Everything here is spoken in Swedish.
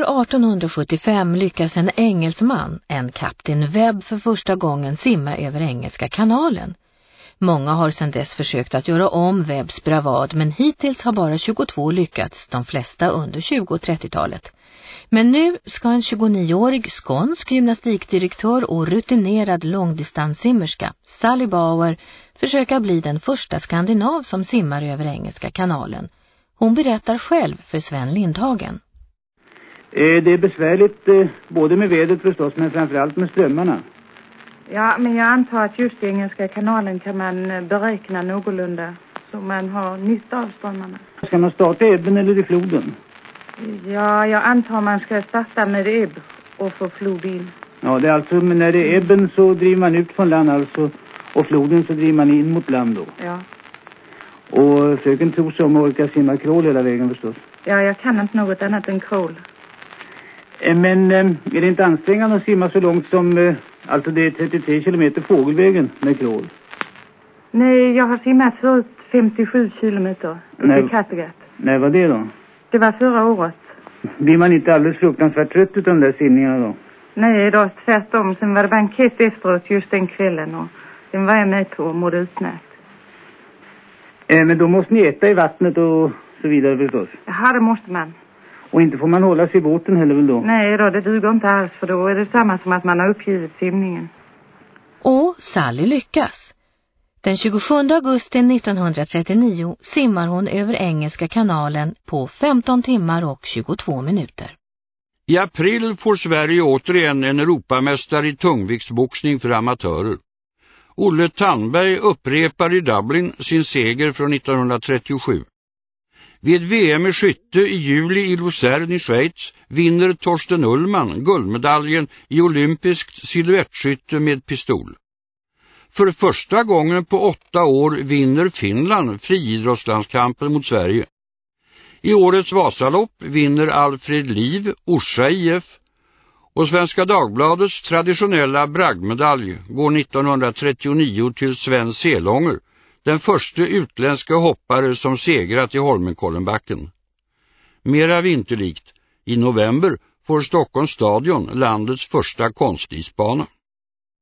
År 1875 lyckas en engelsman, en kapten Webb, för första gången simma över Engelska kanalen. Många har sedan dess försökt att göra om Webbs bravad men hittills har bara 22 lyckats, de flesta under 20- och 30-talet. Men nu ska en 29-årig skånsk gymnastikdirektör och rutinerad långdistanssimmerska, Sally Bauer, försöka bli den första skandinav som simmar över Engelska kanalen. Hon berättar själv för Sven Lindhagen. Eh, det är besvärligt eh, både med vädret förstås men framförallt med strömmarna. Ja, men jag antar att just i Engelska kanalen kan man eh, beräkna någorlunda så man har nytta av strömmarna. Ska man starta ebben eller i floden? Ja, jag antar man ska starta med ebb och få flod in. Ja, det är alltså men när det är ebben så driver man ut från land alltså och floden så driver man in mot land då. Ja. Och fröken tror sig om att orka simma krål hela vägen förstås. Ja, jag kan inte något annat än krål. Eh, Men eh, är det inte ansträngande att simma så långt som, eh, alltså det är 33 kilometer fågelvägen med krål? Nej, jag har simmat förut 57 kilometer uppe i Kattegatt. Nej, vad det då? Det var förra året. Blir man inte alldeles fruktansvärt trött utav de där simningarna då? Nej, då tvärtom. Sen var det bankett efteråt just den kvällen och den var jag med på och mådde utmärkt. Eh, men då måste ni äta i vattnet och så vidare förstås. Jaha, det måste man. Och inte får man hålla sig i båten heller väl då? Nej då, det duger inte alls för då är det samma som att man har uppgivit simningen. Och Sally lyckas. Den 27 augusti 1939 simmar hon över Engelska kanalen på 15 timmar och 22 minuter. I april får Sverige återigen en Europamästare i tungviktsboxning för amatörer. Olle Tandberg upprepar i Dublin sin seger från 1937. Vid VM i skytte i juli i Luzern i Schweiz vinner Torsten Ullman guldmedaljen i olympiskt siluettskytte med pistol. För första gången på åtta år vinner Finland friidrottslandskampen mot Sverige. I årets Vasalopp vinner Alfred Liv Orsa IF och Svenska Dagbladets traditionella bragdmedalj går 1939 till Sven Selånger, den första utländska hoppare som segrat i Holmenkollenbacken. Mera vinterlikt, i november får Stockholms stadion landets första konstisbana.